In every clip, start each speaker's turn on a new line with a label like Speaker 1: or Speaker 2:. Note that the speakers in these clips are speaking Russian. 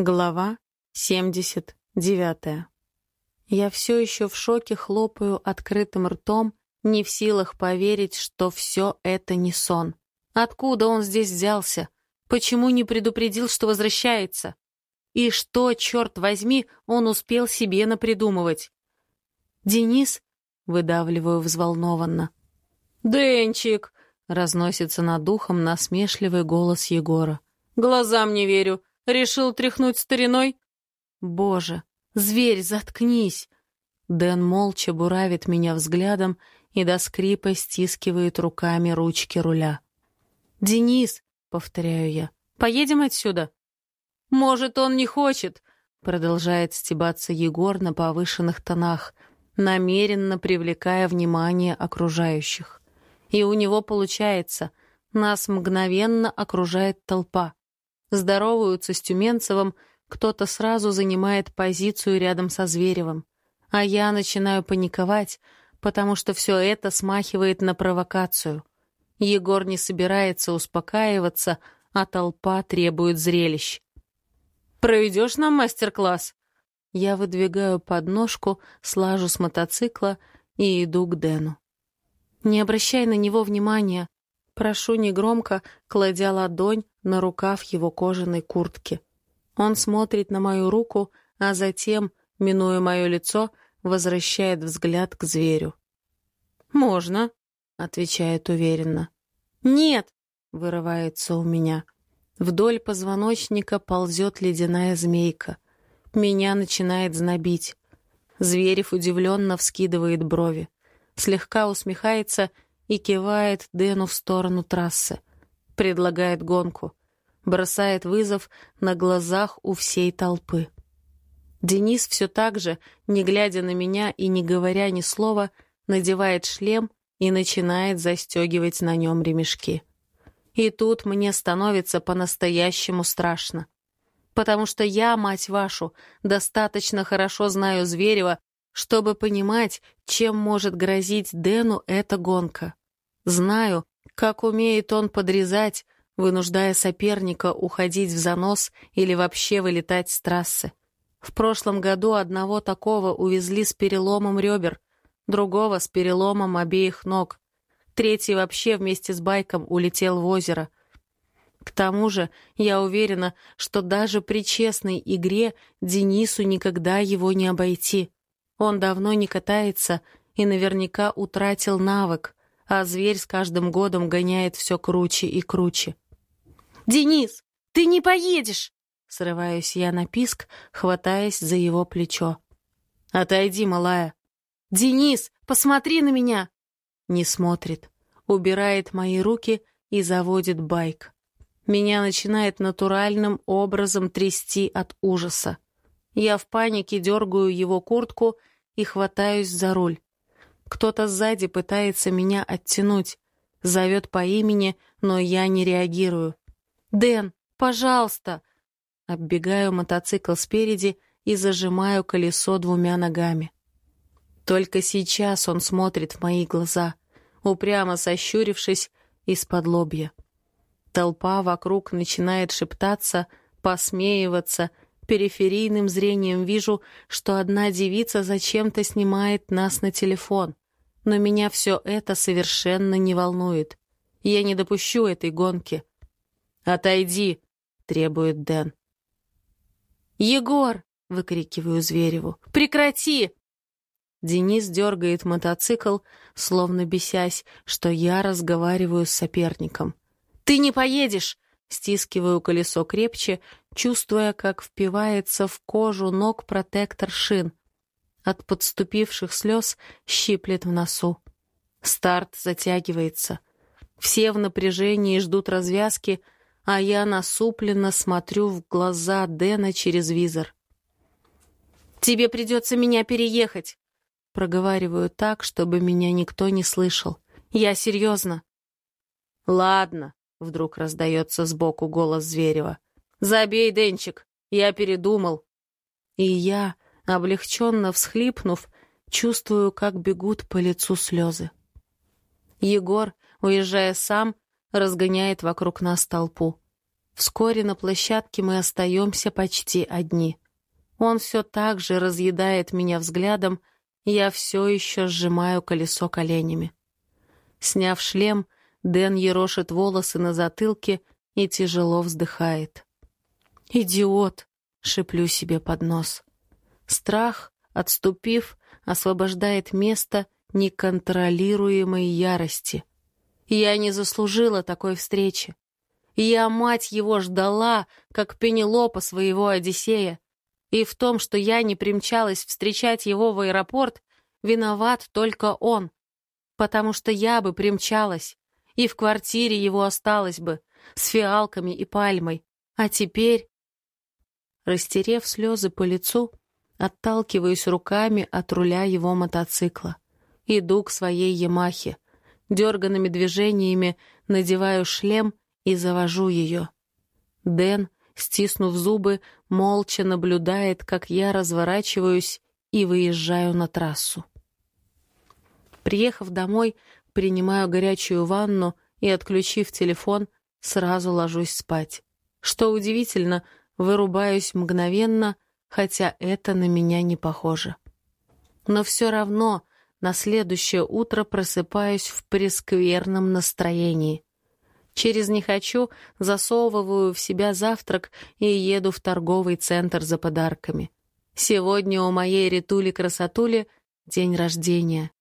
Speaker 1: Глава 79. Я все еще в шоке хлопаю открытым ртом, не в силах поверить, что все это не сон. Откуда он здесь взялся? Почему не предупредил, что возвращается? И что, черт возьми, он успел себе напридумывать? «Денис?» — выдавливаю взволнованно.
Speaker 2: «Денчик!»
Speaker 1: — разносится над духом насмешливый голос Егора.
Speaker 2: «Глазам не верю. Решил тряхнуть стариной?
Speaker 1: Боже, зверь, заткнись! Дэн молча буравит меня взглядом и до скрипа стискивает руками ручки руля. «Денис!» — повторяю я. «Поедем отсюда?»
Speaker 2: «Может, он не хочет?»
Speaker 1: — продолжает стебаться Егор на повышенных тонах, намеренно привлекая внимание окружающих. И у него получается. Нас мгновенно окружает толпа здороваются с Тюменцевым, кто-то сразу занимает позицию рядом со Зверевым. А я начинаю паниковать, потому что все это смахивает на провокацию. Егор не собирается успокаиваться, а толпа требует зрелищ.
Speaker 2: «Проведешь нам мастер-класс?»
Speaker 1: Я выдвигаю подножку, слажу с мотоцикла и иду к Дэну. Не обращай на него внимания. Прошу негромко, кладя ладонь на рукав его кожаной куртки. Он смотрит на мою руку, а затем, минуя мое лицо, возвращает взгляд к зверю.
Speaker 2: «Можно», —
Speaker 1: отвечает уверенно.
Speaker 2: «Нет», —
Speaker 1: вырывается у меня. Вдоль позвоночника ползет ледяная змейка. Меня начинает знобить. Зверев удивленно вскидывает брови, слегка усмехается и кивает Дэну в сторону трассы. Предлагает гонку. Бросает вызов на глазах у всей толпы. Денис все так же, не глядя на меня и не говоря ни слова, надевает шлем и начинает застегивать на нем ремешки. И тут мне становится по-настоящему страшно. Потому что я, мать вашу, достаточно хорошо знаю Зверева, чтобы понимать, чем может грозить Дэну эта гонка. Знаю, как умеет он подрезать, вынуждая соперника уходить в занос или вообще вылетать с трассы. В прошлом году одного такого увезли с переломом ребер, другого с переломом обеих ног. Третий вообще вместе с байком улетел в озеро. К тому же я уверена, что даже при честной игре Денису никогда его не обойти. Он давно не катается и наверняка утратил навык а зверь с каждым годом гоняет все круче и круче.
Speaker 2: «Денис, ты не поедешь!»
Speaker 1: Срываюсь я на писк, хватаясь за его плечо. «Отойди, малая!»
Speaker 2: «Денис, посмотри на меня!»
Speaker 1: Не смотрит. Убирает мои руки и заводит байк. Меня начинает натуральным образом трясти от ужаса. Я в панике дергаю его куртку и хватаюсь за руль. Кто-то сзади пытается меня оттянуть. Зовет по имени, но я не реагирую. «Дэн, пожалуйста!» Оббегаю мотоцикл спереди и зажимаю колесо двумя ногами. Только сейчас он смотрит в мои глаза, упрямо сощурившись из-под лобья. Толпа вокруг начинает шептаться, посмеиваться. Периферийным зрением вижу, что одна девица зачем-то снимает нас на телефон но меня все это совершенно не волнует. Я не допущу этой гонки. «Отойди!» — требует Дэн.
Speaker 2: «Егор!» — выкрикиваю Звереву. «Прекрати!»
Speaker 1: Денис дергает мотоцикл, словно бесясь, что я разговариваю с соперником.
Speaker 2: «Ты не поедешь!»
Speaker 1: Стискиваю колесо крепче, чувствуя, как впивается в кожу ног протектор шин. От подступивших слез щиплет в носу. Старт затягивается. Все в напряжении ждут развязки, а я насупленно смотрю в глаза Дэна через визор.
Speaker 2: «Тебе придется меня переехать!»
Speaker 1: Проговариваю так, чтобы меня никто не слышал. «Я серьезно!»
Speaker 2: «Ладно», — вдруг раздается сбоку голос Зверева. «Забей, Денчик, я передумал».
Speaker 1: И я, Облегченно всхлипнув, чувствую, как бегут по лицу слезы. Егор, уезжая сам, разгоняет вокруг нас толпу. Вскоре на площадке мы остаемся почти одни. Он все так же разъедает меня взглядом, я все еще сжимаю колесо коленями. Сняв шлем, Дэн ерошит волосы на затылке и тяжело вздыхает. «Идиот!» — шеплю себе под нос. Страх, отступив, освобождает место неконтролируемой ярости. Я не заслужила такой встречи. Я, мать его, ждала, как Пенелопа своего Одиссея. И в том, что я не примчалась встречать его в аэропорт, виноват только он. Потому что я бы примчалась, и в квартире его осталась бы, с фиалками и пальмой. А теперь... Растерев слезы по лицу, отталкиваюсь руками от руля его мотоцикла. Иду к своей Ямахе. Дерганными движениями надеваю шлем и завожу ее. Дэн, стиснув зубы, молча наблюдает, как я разворачиваюсь и выезжаю на трассу. Приехав домой, принимаю горячую ванну и, отключив телефон, сразу ложусь спать. Что удивительно, вырубаюсь мгновенно, хотя это на меня не похоже. Но все равно на следующее утро просыпаюсь в прескверном настроении. Через «не хочу» засовываю в себя завтрак и еду в торговый центр за подарками. Сегодня у моей Ритули-красотули день рождения.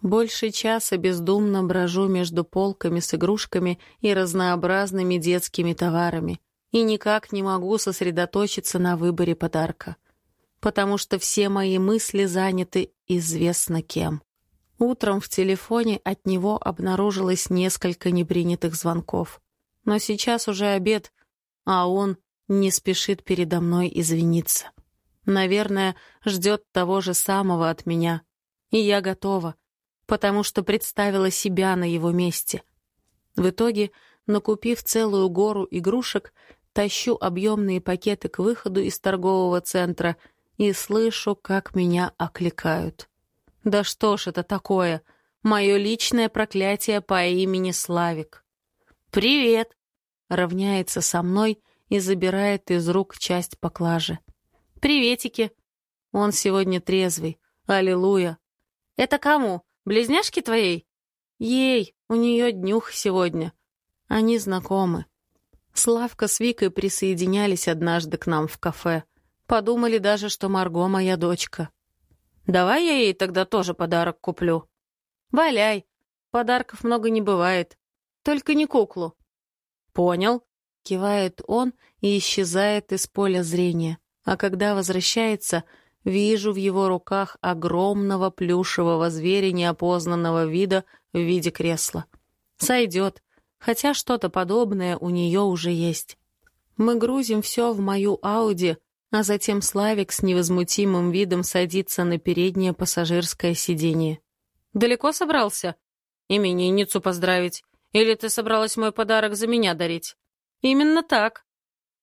Speaker 1: Больше часа бездумно брожу между полками с игрушками и разнообразными детскими товарами и никак не могу сосредоточиться на выборе подарка, потому что все мои мысли заняты известно кем. Утром в телефоне от него обнаружилось несколько непринятых звонков. Но сейчас уже обед, а он не спешит передо мной извиниться. Наверное, ждет того же самого от меня. И я готова, потому что представила себя на его месте. В итоге, накупив целую гору игрушек, тащу объемные пакеты к выходу из торгового центра и слышу, как меня окликают. Да что ж это такое? Мое личное проклятие по имени Славик. «Привет!» — равняется со мной и забирает из рук часть поклажи. «Приветики!» Он сегодня трезвый. Аллилуйя! «Это кому? Близняшки твоей?» «Ей, у нее днюх сегодня. Они знакомы». Славка с Викой присоединялись однажды к нам в кафе. Подумали даже, что Марго моя дочка. Давай я ей тогда тоже подарок куплю. Валяй. Подарков много не бывает. Только не куклу. Понял. Кивает он и исчезает из поля зрения. А когда возвращается, вижу в его руках огромного плюшевого зверя неопознанного вида в виде кресла. Сойдет, хотя что-то подобное у нее уже есть. Мы грузим все в мою Ауди, а затем Славик с невозмутимым видом садится на переднее пассажирское сиденье. «Далеко собрался? Именинницу поздравить? Или ты собралась мой подарок за меня дарить?» «Именно так».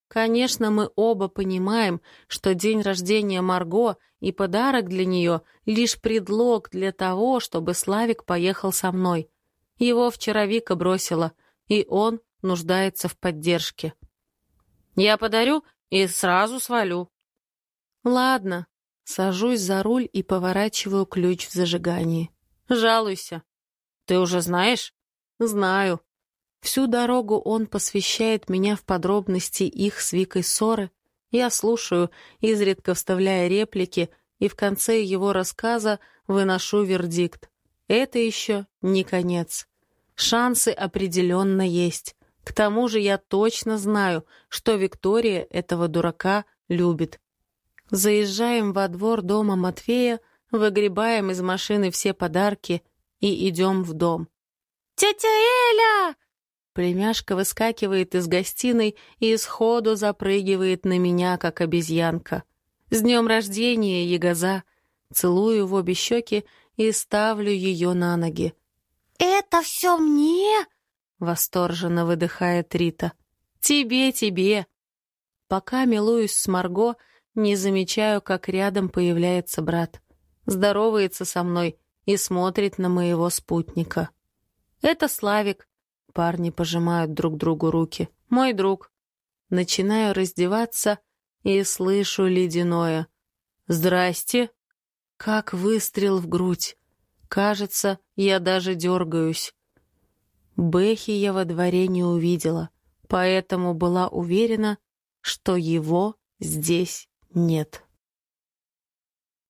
Speaker 1: Конечно, мы оба понимаем, что день рождения Марго и подарок для нее — лишь предлог для того, чтобы Славик поехал со мной. Его вчера Вика бросила, и он нуждается в поддержке. «Я подарю и сразу свалю. Ладно. Сажусь за руль и поворачиваю ключ в зажигании. Жалуйся. Ты уже знаешь? Знаю. Всю дорогу он посвящает меня в подробности их с Викой ссоры. Я слушаю, изредка вставляя реплики, и в конце его рассказа выношу вердикт. Это еще не конец. Шансы определенно есть. К тому же я точно знаю, что Виктория этого дурака любит. Заезжаем во двор дома Матвея, выгребаем из машины все подарки и идем в дом. «Тетя Эля!» Племяшка выскакивает из гостиной и сходу запрыгивает на меня, как обезьянка. «С днем рождения, Ягоза!» Целую в обе щеки и ставлю ее на ноги.
Speaker 3: «Это все мне?»
Speaker 1: Восторженно выдыхает Рита. «Тебе, тебе!» Пока милуюсь с Марго, не замечаю, как рядом появляется брат. Здоровается со мной и смотрит на моего спутника. «Это Славик». Парни пожимают друг другу руки. «Мой друг». начинаю раздеваться и слышу ледяное. «Здрасте!» Как выстрел в грудь. Кажется, я даже дергаюсь. Бэхи я во дворе не увидела, поэтому была уверена, что его здесь нет.